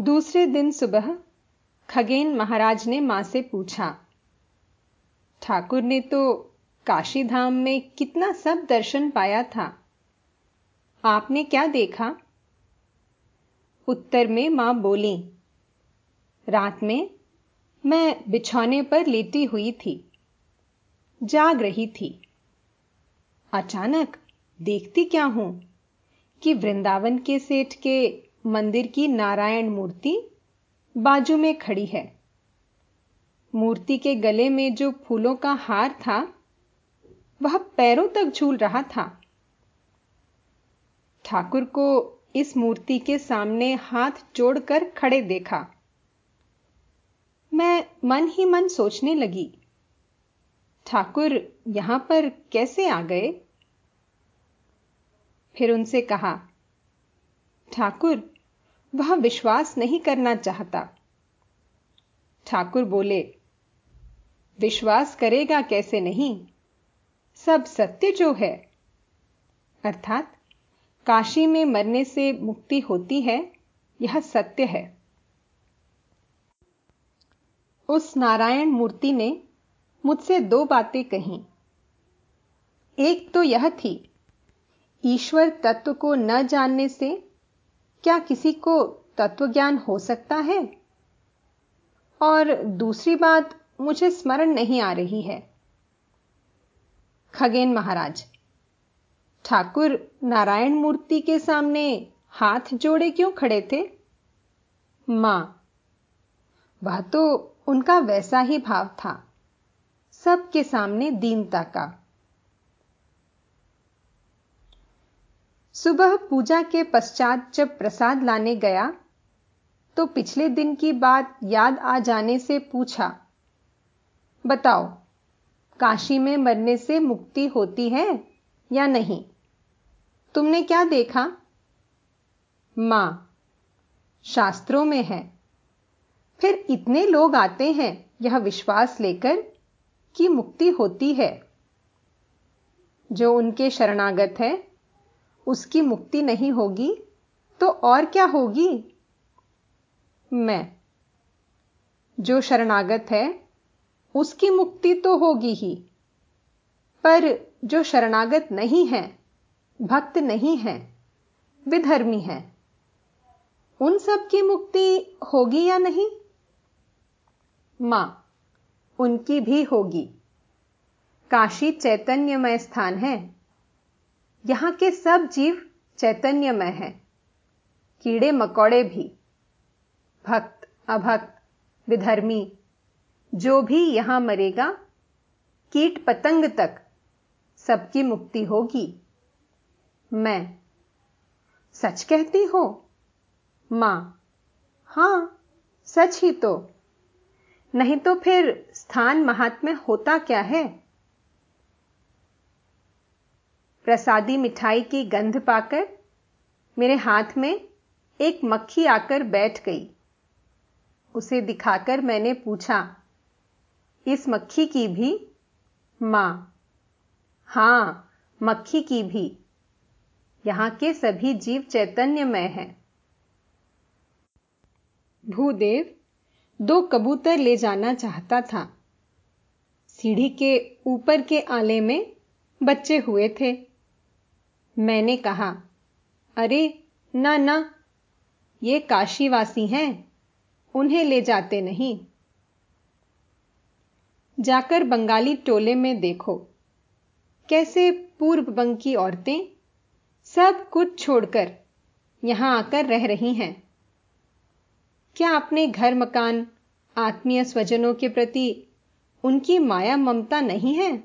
दूसरे दिन सुबह खगेन महाराज ने माँ से पूछा, ठाकुर ने तो काशी धाम में कितना सब दर्शन पाया था। आपने क्या देखा? उत्तर में माँ बोली, रात में मैं बिछौने पर लेटी हुई थी, जाग रही थी। अचानक देखती क्या हूँ कि वृंदावन के सेठ के मंदिर की नारायण मूर्ति बाजू में खड़ी है। मूर्ति के गले में जो फूलों का हार था, वह पैरों तक झूल रहा था। ठाकुर को इस मूर्ति के सामने हाथ जोड़कर खड़े देखा। मैं मन ही मन सोचने लगी, ठाकुर यहाँ पर कैसे आ गए? फिर उनसे कहा ठाकुर, वह विश्वास नहीं करना चाहता। ठाकुर बोले, विश्वास करेगा कैसे नहीं? सब सत्य जो है। अर्थात, काशी में मरने से मुक्ति होती है, यह सत्य है। उस नारायण मूर्ति ने मुझसे दो बातें कही। एक तो यह थी, ईश्वर तत्व को न जानने से क्या किसी को तत्व ज्ञान हो सकता है? और दूसरी बात, मुझे स्मरण नहीं आ रही है। खगेन महाराज, ठाकुर नारायण मूर्ति के सामने हाथ जोड़े क्यों खड़े थे? माँ, वह तो उनका वैसा ही भाव था, सबके सामने दीनता का। सुबह पूजा के पश्चात जब प्रसाद लाने गया तो पिछले दिन की बात याद आ जाने से पूछा, बताओ, काशी में मरने से मुक्ति होती है या नहीं? तुमने क्या देखा? माँ, शास्त्रों में है। फिर इतने लोग आते हैं यह विश्वास लेकर कि मुक्ति होती है। जो उनके शरणागत है उसकी मुक्ति नहीं होगी तो और क्या होगी? मैं। जो शरणागत है, उसकी मुक्ति तो होगी ही। पर जो शरणागत नहीं है, भक्त नहीं है विधर्मी है। उन सब की मुक्ति होगी या नहीं? माँ, उनकी भी होगी। काशी चैतन्यमय स्थान है। यहाँ के सब जीव चैतन्यमय हैं। कीड़े मकोड़े भी, भक्त, अभक्त, विधर्मी, जो भी यहाँ मरेगा, कीट पतंग तक सबकी मुक्ति होगी। मैं सच कहती हो? माँ, हाँ, सच ही तो। नहीं तो फिर स्थान महात्म्य होता क्या है? प्रसादी मिठाई की गंध पाकर मेरे हाथ में एक मक्खी आकर बैठ गई। उसे दिखाकर मैंने पूछा, इस मक्खी की भी? माँ। हाँ, मक्खी की भी। यहाँ के सभी जीव चैतन्यमय हैं। भूदेव दो कबूतर ले जाना चाहता था। सीढ़ी के ऊपर के आले में बच्चे हुए थे। मैंने कहा, अरे, ना ना, ये काशीवासी हैं, उन्हें ले जाते नहीं। जाकर बंगाली टोले में देखो, कैसे पूर्व बंग की औरतें सब कुछ छोड़कर यहाँ आकर रह रही हैं। क्या अपने घर मकान, आत्मीय स्वजनों के प्रति उनकी माया ममता नहीं है?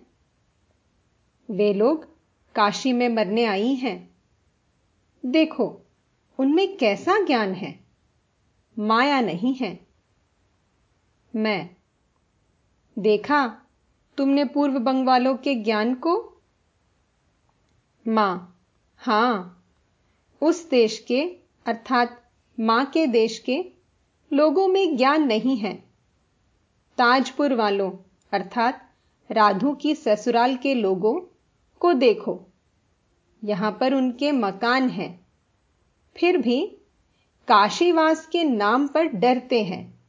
वे लोग काशी में मरने आई हैं। देखो, उनमें कैसा ज्ञान है? माया नहीं है। मैं। देखा, तुमने पूर्व बंग वालों के ज्ञान को? माँ। हाँ। उस देश के, अर्थात माँ के देश के, लोगों में ज्ञान नहीं है। ताजपुर वालों, अर्थात राधु की ससुराल के लोगों को देखो। यहाँ पर उनके मकान हैं। फिर भी काशीवास के नाम पर डरते हैं।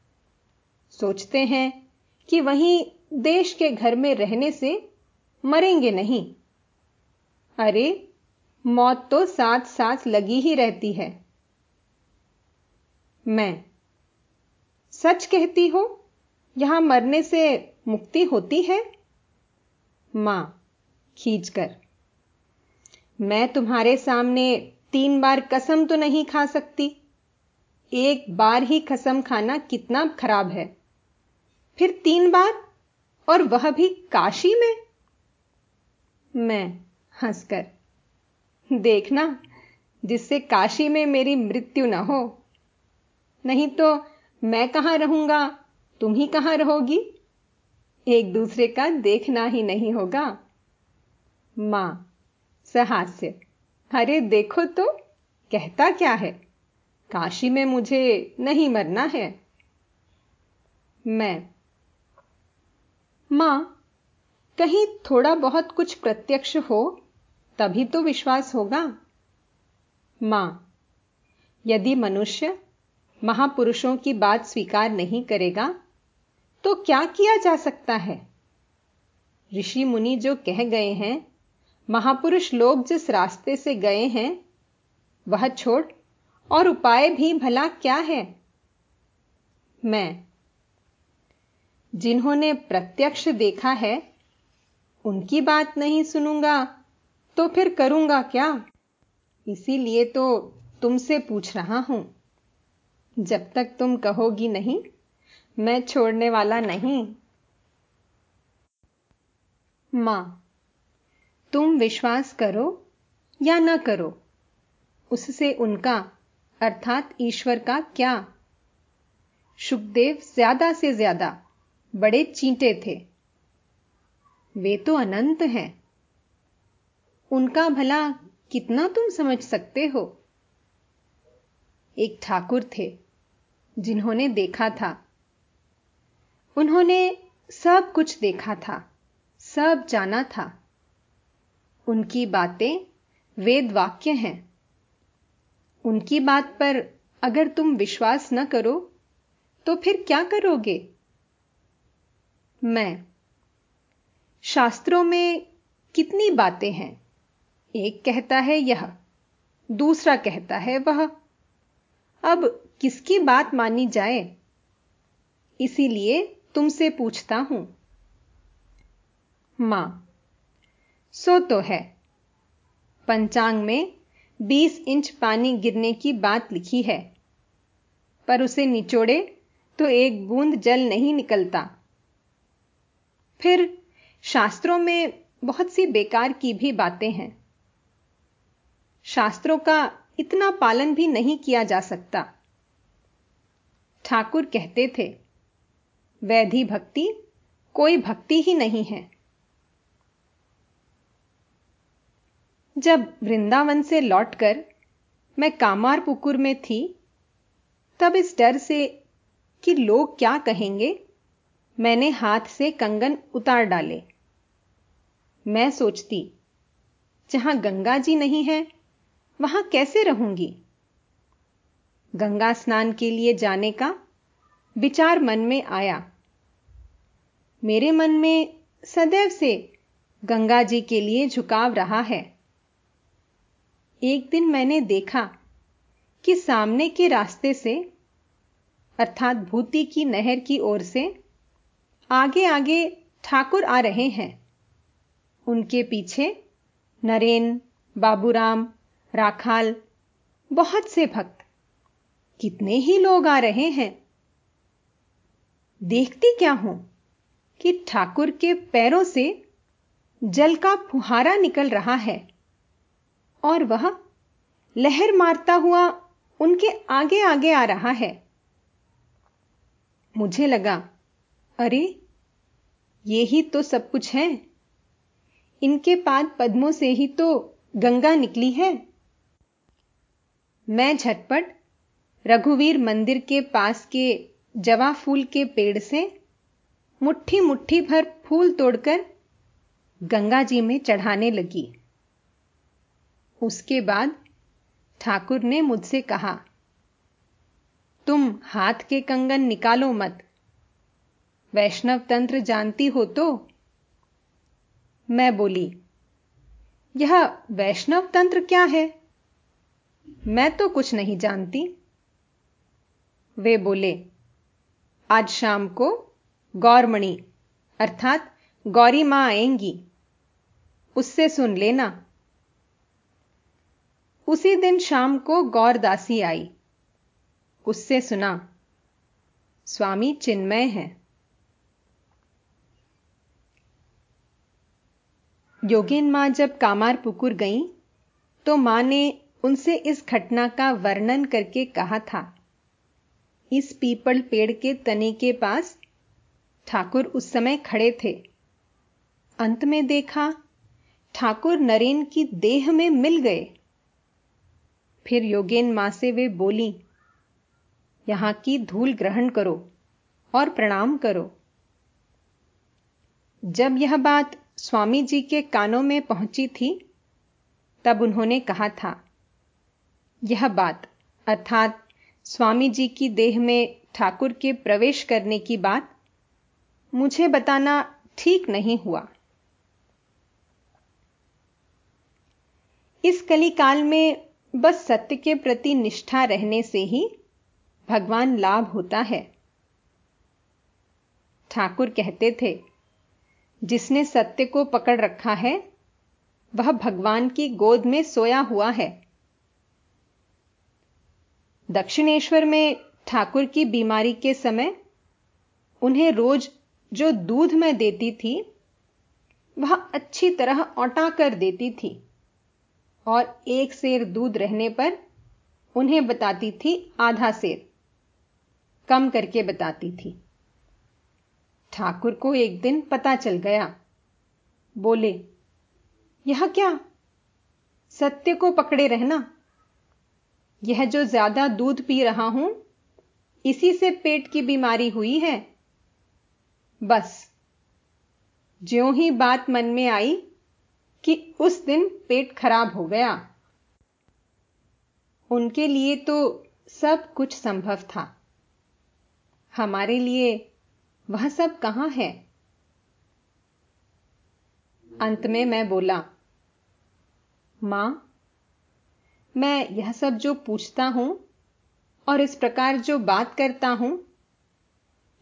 सोचते हैं कि वहीं देश के घर में रहने से मरेंगे नहीं। अरे, मौत तो साथ साथ लगी ही रहती है। मैं सच कहती हो, यहाँ मरने से मुक्ति होती है? माँ खींचकर। मैं तुम्हारे सामने तीन बार कसम तो नहीं खा सकती। एक बार ही कसम खाना कितना खराब है। फिर तीन बार? और वह भी काशी में? मैं हंसकर, देखना, जिससे काशी में मेरी मृत्यु ना हो। नहीं तो मैं कहाँ रहूँगा? तुम ही कहाँ रहोगी? एक दूसरे का देखना ही नहीं होगा। माँ, सहास्य। अरे देखो तो कहता क्या है? काशी में मुझे नहीं मरना है। मैं। माँ, कहीं थोड़ा बहुत कुछ प्रत्यक्ष हो, तभी तो विश्वास होगा। माँ, यदि मनुष्य महापुरुषों की बात स्वीकार नहीं करेगा तो क्या किया जा सकता है? ऋषि मुनि जो कह गए हैं महापुरुष लोग जिस रास्ते से गए हैं, वह छोड़, और उपाय भी भला क्या है? मैं। जिन्होंने प्रत्यक्ष देखा है, उनकी बात नहीं सुनूँगा तो फिर करूँगा क्या? इसीलिए तो तुमसे पूछ रहा हूँ। जब तक तुम कहोगी नहीं, मैं छोड़ने वाला नहीं। माँ। तुम विश्वास करो या न करो, उससे उनका, अर्थात ईश्वर का क्या? सुखदेव ज़्यादा से ज़्यादा बड़े चींटे थे। वे तो अनंत हैं। उनका भला कितना तुम समझ सकते हो? एक ठाकुर थे, जिन्होंने देखा था। उन्होंने सब कुछ देखा था, सब जाना था। उनकी बातें वेद वाक्य हैं। उनकी बात पर अगर तुम विश्वास न करो तो फिर क्या करोगे? मैं। शास्त्रों में कितनी बातें हैं? एक कहता है यह, दूसरा कहता है वह। अब किसकी बात मानी जाए? इसीलिए तुमसे पूछता हूँ। माँ। सो तो है। पंचांग में 20 इंच पानी गिरने की बात लिखी है। पर उसे निचोड़े तो एक बूंद जल नहीं निकलता। फिर शास्त्रों में बहुत सी बेकार की भी बातें हैं। शास्त्रों का इतना पालन भी नहीं किया जा सकता। ठाकुर कहते थे, वैधि भक्ति कोई भक्ति ही नहीं है। जब वृंदावन से लौटकर मैं कामारपुकुर में थी, तब इस डर से कि लोग क्या कहेंगे, मैंने हाथ से कंगन उतार डाले। मैं सोचती, जहाँ गंगा जी नहीं है, वहाँ कैसे रहूँगी? गंगा स्नान के लिए जाने का विचार मन में आया। मेरे मन में सदैव से गंगा जी के लिए झुकाव रहा है। एक दिन मैंने देखा कि सामने के रास्ते से, अर्थात भूति की नहर की ओर से आगे आगे ठाकुर आ रहे हैं। उनके पीछे नरेन, बाबूराम, राखाल, बहुत से भक्त। कितने ही लोग आ रहे हैं। देखती क्या हूँ कि ठाकुर के पैरों से जल का फुहारा निकल रहा है। और वह लहर मारता हुआ उनके आगे आगे आ रहा है। मुझे लगा, अरे, ये ही तो सब कुछ है। इनके पाद पद्मों से ही तो गंगा निकली है। मैं झटपट रघुवीर मंदिर के पास के जवा फूल के पेड़ से मुट्ठी मुट्ठी भर फूल तोड़कर गंगा जी में चढ़ाने लगी। उसके बाद ठाकुर ने मुझसे कहा, तुम हाथ के कंगन निकालो मत। वैष्णव तंत्र जानती हो तो? मैं बोली, यह वैष्णव तंत्र क्या है? मैं तो कुछ नहीं जानती। वे बोले, आज शाम को गौरमणि, अर्थात गौरी माँ आएँगी। उससे सुन लेना। उसी दिन शाम को गौरदासी आई। उससे सुना, स्वामी चिन्मय है। योगिन माँ जब कामार पुकुर गईं तो माँ ने उनसे इस घटना का वर्णन करके कहा था। इस पीपल पेड़ के तने के पास ठाकुर उस समय खड़े थे। अंत में देखा, ठाकुर नरेन की देह में मिल गए। फिर योगेन माँ से वे बोली, यहाँ की धूल ग्रहण करो और प्रणाम करो। जब यह बात स्वामी जी के कानों में पहुँची थी, तब उन्होंने कहा था, यह बात, अर्थात स्वामी जी की देह में ठाकुर के प्रवेश करने की बात, मुझे बताना ठीक नहीं हुआ। इस कलिकाल में बस सत्य के प्रति निष्ठा रहने से ही भगवान लाभ होता है। ठाकुर कहते थे, जिसने सत्य को पकड़ रखा है, वह भगवान की गोद में सोया हुआ है। दक्षिणेश्वर में ठाकुर की बीमारी के समय उन्हें रोज जो दूध में देती थी, वह अच्छी तरह औटा कर देती थी। और एक सेर दूध रहने पर उन्हें बताती थी आधा सेर कम करके बताती थी। ठाकुर को एक दिन पता चल गया। बोले, यह क्या? सत्य को पकड़े रहना? यह जो ज़्यादा दूध पी रहा हूँ, इसी से पेट की बीमारी हुई है। बस, ज्यों ही बात मन में आई कि उस दिन पेट खराब हो गया। उनके लिए तो सब कुछ संभव था। हमारे लिए वह सब कहाँ है? अंत में मैं बोला, माँ, मैं यह सब जो पूछता हूँ और इस प्रकार जो बात करता हूँ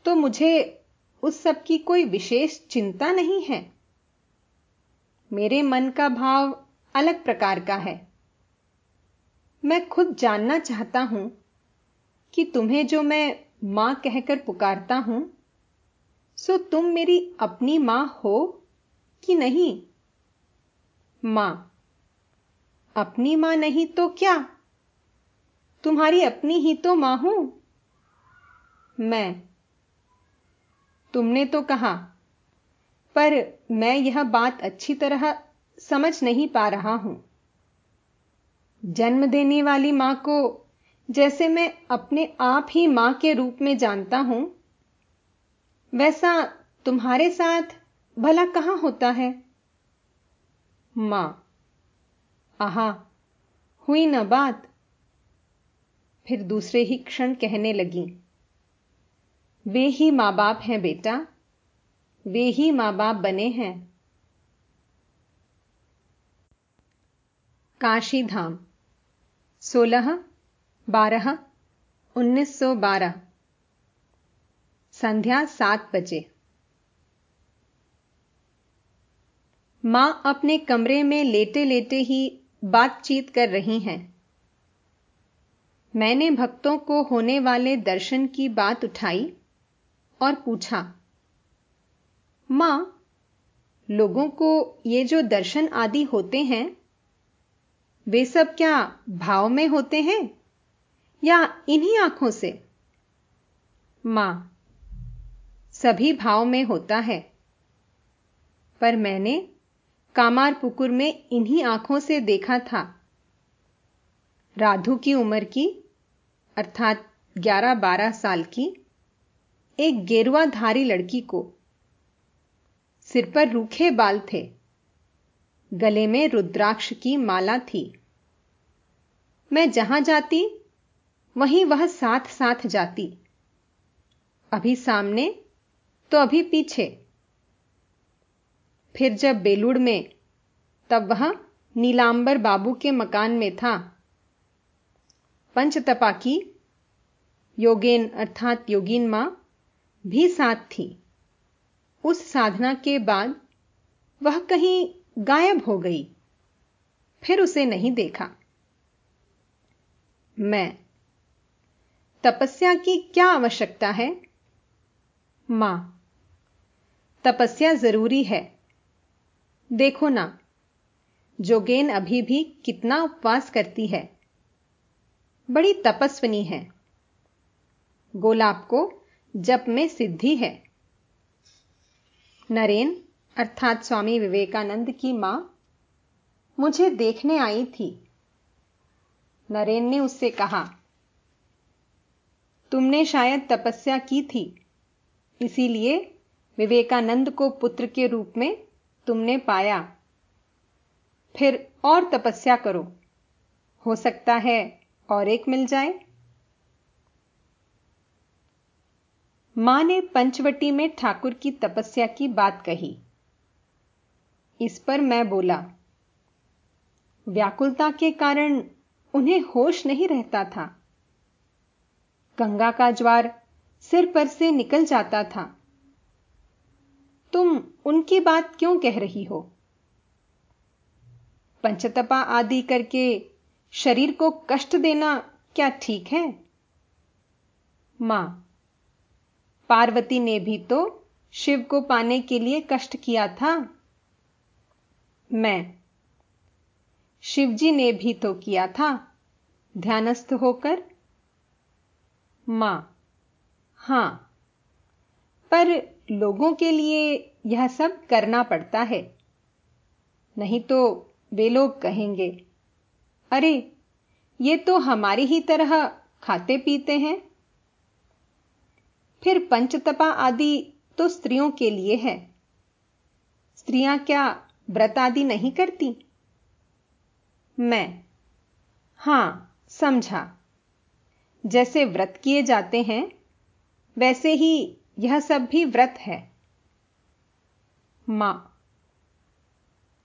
तो मुझे उस सब की कोई विशेष चिंता नहीं है। मेरे मन का भाव अलग प्रकार का है। मैं खुद जानना चाहता हूँ कि तुम्हें जो मैं माँ कहकर पुकारता हूँ, सो तुम मेरी अपनी माँ हो कि नहीं? माँ, अपनी माँ नहीं तो क्या? तुम्हारी अपनी ही तो माँ हूँ। मैं, तुमने तो कहा पर मैं यह बात अच्छी तरह समझ नहीं पा रहा हूँ। जन्म देने वाली माँ को जैसे मैं अपने आप ही माँ के रूप में जानता हूँ, वैसा तुम्हारे साथ भला कहाँ होता है? माँ, आहा, हुई न बात। फिर दूसरे ही क्षण कहने लगी, वे ही माँ बाप हैं बेटा। वे ही माँ बाप बने हैं। काशी धाम सोलह बारह उन्नीस सौ बारह, संध्या सात बजे। माँ अपने कमरे में लेटे लेटे ही बातचीत कर रही हैं। मैंने भक्तों को होने वाले दर्शन की बात उठाई और पूछा माँ, लोगों को ये जो दर्शन आदि होते हैं, वे सब क्या भाव में होते हैं या इन्हीं आँखों से? माँ, सभी भाव में होता है, पर मैंने कामार पुकुर में इन्हीं आँखों से देखा था। राधु की उम्र की, अर्थात 11-12 साल की, एक गेरुआधारी लड़की को सिर पर रूखे बाल थे। गले में रुद्राक्ष की माला थी। मैं जहाँ जाती, वहीं वह साथ साथ जाती। अभी सामने तो अभी पीछे। फिर जब बेलूड़ में, तब वह नीलांबर बाबू के मकान में था। पंचतपा की, योगेन अर्थात योगीन माँ, भी साथ थी। उस साधना के बाद वह कहीं गायब हो गई। फिर उसे नहीं देखा। मैं। तपस्या की क्या आवश्यकता है? माँ। तपस्या ज़रूरी है। देखो ना, जोगेन अभी भी कितना उपवास करती है। बड़ी तपस्विनी है। गोलाब को जप में सिद्धि है। नरेन, अर्थात स्वामी विवेकानंद की माँ, मुझे देखने आई थी। नरेन ने उससे कहा, तुमने शायद तपस्या की थी, इसीलिए विवेकानंद को पुत्र के रूप में तुमने पाया। फिर और तपस्या करो, हो सकता है और एक मिल जाए। माँ ने पंचवटी में ठाकुर की तपस्या की बात कही। इस पर मैं बोला, व्याकुलता के कारण उन्हें होश नहीं रहता था। गंगा का ज्वार सिर पर से निकल जाता था। तुम उनकी बात क्यों कह रही हो? पंचतपा आदि करके शरीर को कष्ट देना क्या ठीक है? माँ पार्वती ने भी तो शिव को पाने के लिए कष्ट किया था। मैं। शिवजी ने भी तो किया था। ध्यानस्थ होकर। माँ। हाँ। पर लोगों के लिए यह सब करना पड़ता है। नहीं तो वे लोग कहेंगे, अरे, ये तो हमारी ही तरह खाते पीते हैं। फिर पंचतपा आदि तो स्त्रियों के लिए है। स्त्रियाँ क्या व्रत आदि नहीं करती? मैं। हाँ, समझा। जैसे व्रत किए जाते हैं, वैसे ही यह सब भी व्रत है। माँ।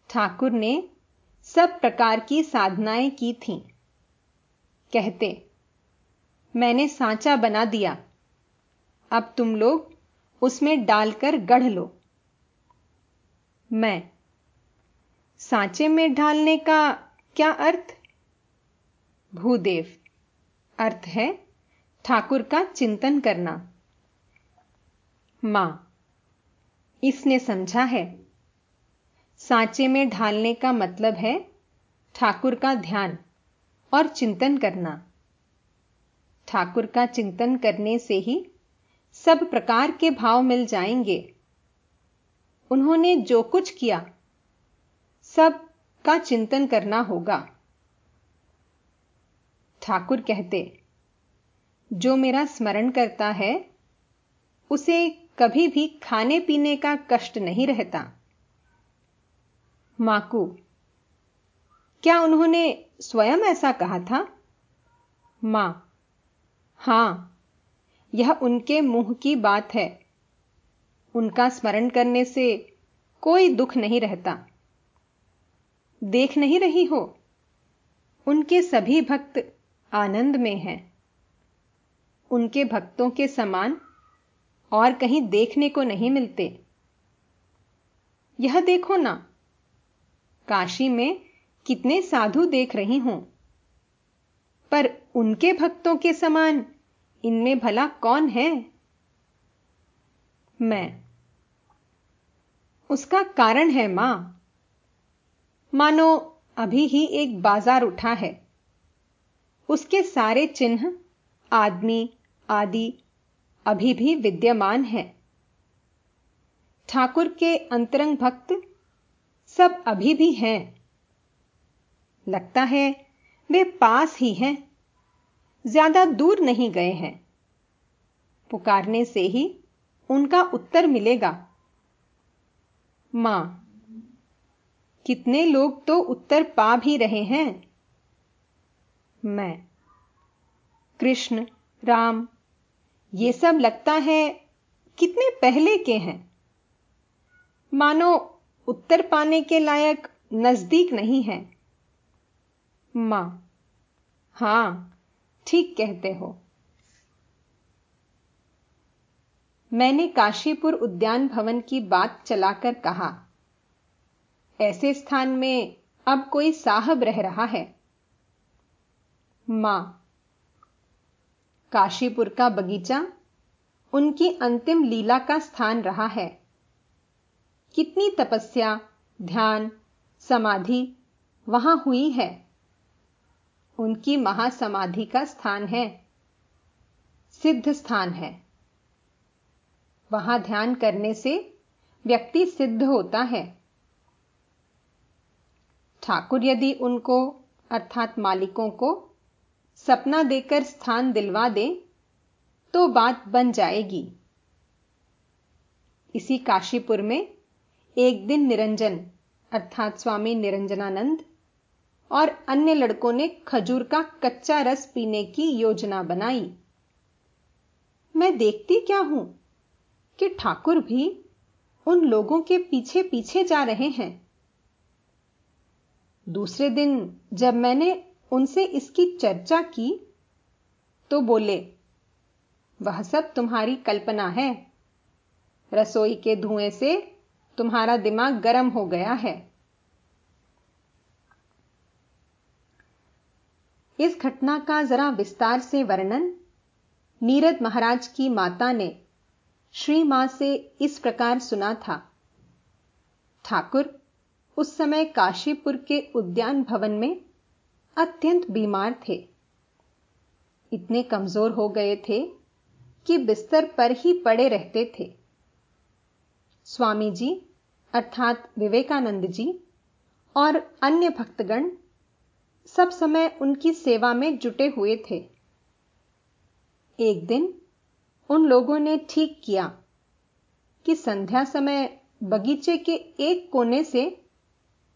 ठाकुर ने सब प्रकार की साधनाएँ की थीं। कहते, मैंने सांचा बना दिया अब तुम लोग उसमें डालकर गढ़ लो। मैं। सांचे में ढालने का क्या अर्थ? भूदेव। अर्थ है ठाकुर का चिंतन करना। माँ। इसने समझा है। सांचे में ढालने का मतलब है ठाकुर का ध्यान और चिंतन करना। ठाकुर का चिंतन करने से ही सब प्रकार के भाव मिल जाएँगे। उन्होंने जो कुछ किया, सब का चिंतन करना होगा। ठाकुर कहते, जो मेरा स्मरण करता है, उसे कभी भी खाने पीने का कष्ट नहीं रहता। माकू, क्या उन्होंने स्वयं ऐसा कहा था? माँ, हाँ यह उनके मुँह की बात है। उनका स्मरण करने से कोई दुख नहीं रहता। देख नहीं रही हो? उनके सभी भक्त आनंद में हैं। उनके भक्तों के समान और कहीं देखने को नहीं मिलते। यह देखो ना, काशी में कितने साधु देख रही हूँ। पर उनके भक्तों के समान इनमें भला कौन है? मैं। उसका कारण है माँ। मानो, अभी ही एक बाज़ार उठा है। उसके सारे चिन्ह, आदमी, आदि, अभी भी विद्यमान है। ठाकुर के अंतरंग भक्त सब अभी भी हैं। लगता है, वे पास ही हैं। ज़्यादा दूर नहीं गए हैं। पुकारने से ही उनका उत्तर मिलेगा। माँ, कितने लोग तो उत्तर पा भी रहे हैं? मैं, कृष्ण, राम, ये सब लगता है कितने पहले के हैं? मानो उत्तर पाने के लायक नज़दीक नहीं है। माँ, हाँ ठीक कहते हो। मैंने काशीपुर उद्यान भवन की बात चलाकर कहा, ऐसे स्थान में अब कोई साहब रह रहा है? माँ, काशीपुर का बगीचा, उनकी अंतिम लीला का स्थान रहा है। कितनी तपस्या, ध्यान, समाधि वहाँ हुई है? उनकी महासमाधि का स्थान है। सिद्ध स्थान है। वहाँ ध्यान करने से व्यक्ति सिद्ध होता है। ठाकुर यदि उनको, अर्थात मालिकों को, सपना देकर स्थान दिलवा दे तो बात बन जाएगी। इसी काशीपुर में एक दिन निरंजन, अर्थात स्वामी निरंजनानंद और अन्य लड़कों ने खजूर का कच्चा रस पीने की योजना बनाई। मैं देखती क्या हूँ कि ठाकुर भी उन लोगों के पीछे पीछे जा रहे हैं। दूसरे दिन जब मैंने उनसे इसकी चर्चा की तो बोले, वह सब तुम्हारी कल्पना है। रसोई के धुएँ से तुम्हारा दिमाग गर्म हो गया है। इस घटना का जरा विस्तार से वर्णन नीरद महाराज की माता ने श्री माँ से इस प्रकार सुना था। ठाकुर, उस समय काशीपुर के उद्यान भवन में अत्यंत बीमार थे। इतने कमज़ोर हो गए थे कि बिस्तर पर ही पड़े रहते थे। स्वामी जी, अर्थात विवेकानंद जी और अन्य भक्तगण सब समय उनकी सेवा में जुटे हुए थे। एक दिन उन लोगों ने ठीक किया कि संध्या समय बगीचे के एक कोने से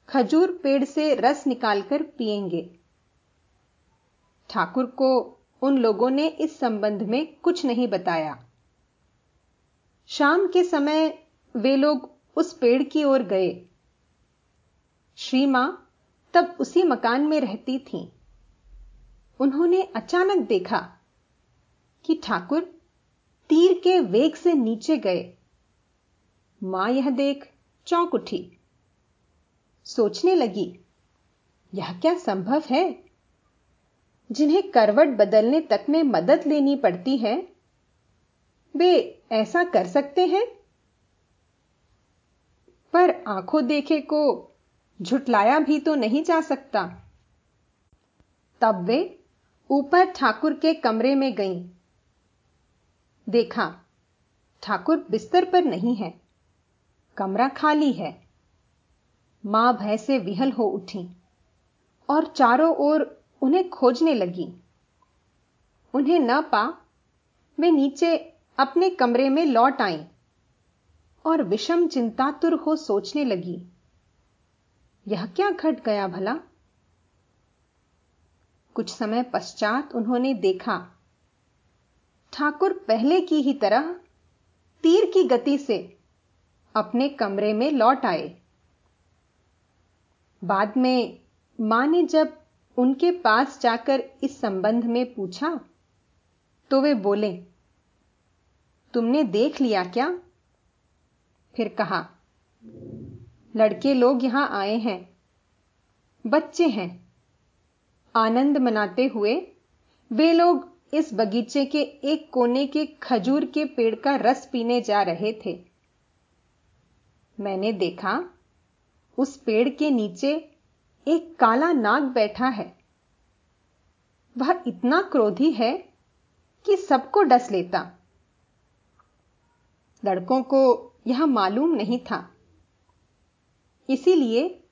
खजूर पेड़ से रस निकालकर पिएँगे। ठाकुर को उन लोगों ने इस संबंध में कुछ नहीं बताया। शाम के समय वे लोग उस पेड़ की ओर गए। श्री माँ तब उसी मकान में रहती थीं। उन्होंने अचानक देखा कि ठाकुर तीर के वेग से नीचे गए। माँ यह देख चौंक उठी। सोचने लगी, यह क्या संभव है? जिन्हें करवट बदलने तक में मदद लेनी पड़ती है, वे ऐसा कर सकते हैं? पर आँखों देखे को झुटलाया भी तो नहीं जा सकता। तब वे ऊपर ठाकुर के कमरे में गईं। देखा, ठाकुर बिस्तर पर नहीं है, कमरा खाली है। माँ भय से विहल हो उठी और चारों ओर उन्हें खोजने लगी। उन्हें न पा, वे नीचे अपने कमरे में लौट आई और विषम चिंतातुर हो सोचने लगी। यह क्या घट गया भला? कुछ समय पश्चात उन्होंने देखा, ठाकुर पहले की ही तरह तीर की गति से अपने कमरे में लौट आए। बाद में माँ ने जब उनके पास जाकर इस संबंध में पूछा तो वे बोले, तुमने देख लिया क्या? फिर कहा लड़के लोग यहाँ आए हैं। बच्चे हैं। आनंद मनाते हुए वे लोग इस बगीचे के एक कोने के खजूर के पेड़ का रस पीने जा रहे थे। मैंने देखा, उस पेड़ के नीचे एक काला नाग बैठा है। वह इतना क्रोधी है कि सबको डस लेता। लड़कों को यह मालूम नहीं था। इसीलिए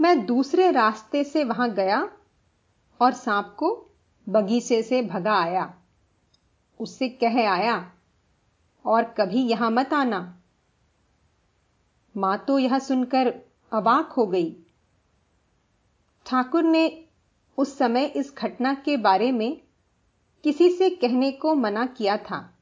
मैं दूसरे रास्ते से वहाँ गया और सांप को बगीचे से भगा आया। उससे कह आया, और कभी यहाँ मत आना। माँ तो यह सुनकर अबाक हो गई। ठाकुर ने उस समय इस घटना के बारे में किसी से कहने को मना किया था।